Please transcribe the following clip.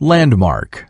Landmark.